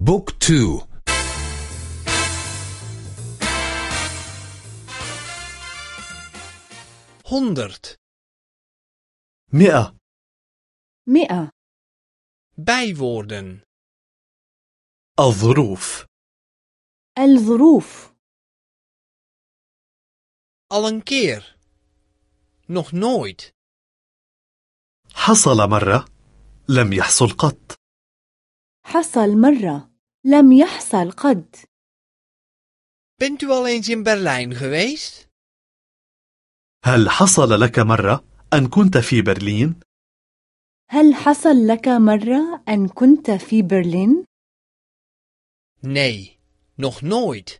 بوك تو. honderd مئة. مئة. bijwoorden. الظروف. الظروف. Al een keer. Nog nooit. حصل مرة لم يحصل قط. حصل مرة. لم يحصل قد. Bent u al eens in Berlijn geweest? هل حصل لك مرة أن كنت في برلين؟ هل حصل لك مرة أن كنت في برلين؟ nee nog nooit.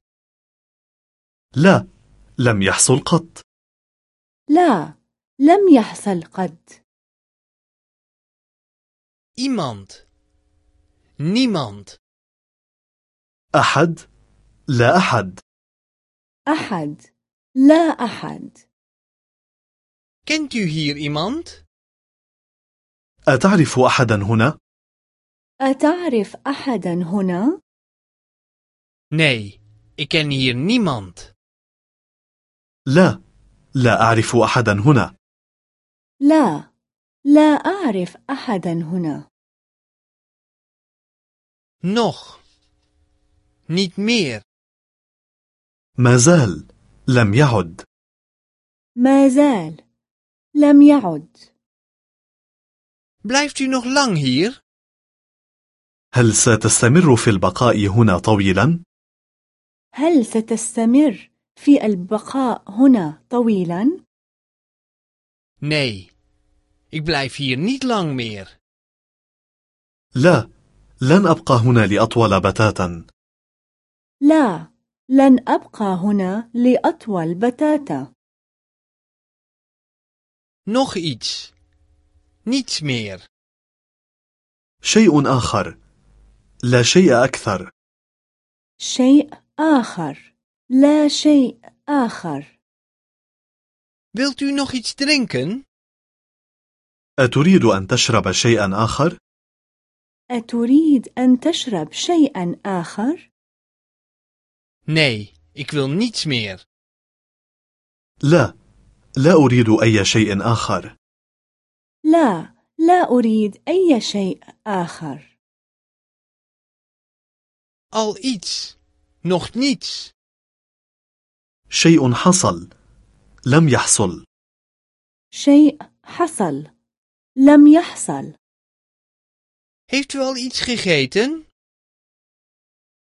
لا لم يحصل قط. لا لم يحصل قد. Iemand niemand. أحد؟ لا أحد. أحد. لا أحد. Kent u hier iemand? أتعرف أحدا هنا؟ أتعرف أحدا هنا؟ nee ik ken hier niemand. لا لا أعرف أحدا هنا. لا لا أعرف أحدا هنا. Nog niet meer ما زال لم يعد. ما زال لم يعد. Blijft u nog lang hier? هل ستستمر في البقاء هنا طويلا؟ هل ستستمر في البقاء هنا طويلا؟ nee. Ik blijf hier niet lang meer. لا. لن أبقى هنا لأطول بتاتا. لا لن أبقى هنا لأطول بتاتا. nog iets niets meer شيء آخر. لا شيء أكثر. شيء آخر. لا شيء آخر. Wilt u nog iets drinken? أتريد أن تشرب شيئا آخر؟ أتريد أن تشرب شيئا آخر؟ nee ik wil niets meer لا لا أريد أي شيء آخر. لا لا أريد أي شيء آخر. al iets nog niets شيء حصل لم يحصل. شيء حصل لم يحصل. Heeft u al iets gegeten?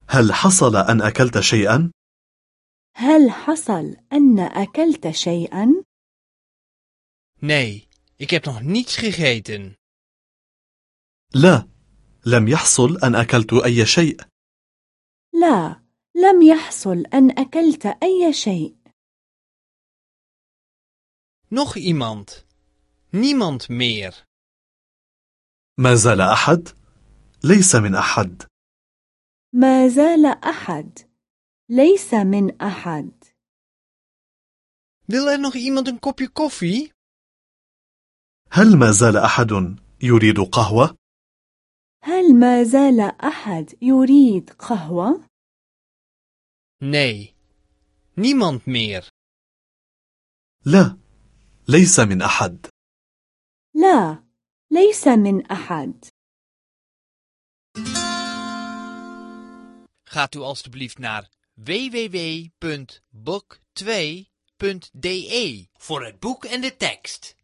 هل حصل أن أكلت شيئا؟ هل حصل أن أكلت شيئا؟ nee ik heb nog niets gegeten. لا لم يحصل أن أكلت أي شيء. لا لم يحصل أن أكلت أي شيء. Nog iemand. Niemand meer. ما زال أحد؟ ليس من أحد. ما زال أحد. ليس من أحد. Wil er nog iemand een kopje koffie هل ما زال أحد يريد قهوة؟ هل ما زال أحد يريد قهوة؟ nee niemand meer. لا. ليس من أحد. لا. ليس من أحد Gaat u alstublieft naar www.book2.de voor het boek en de tekst.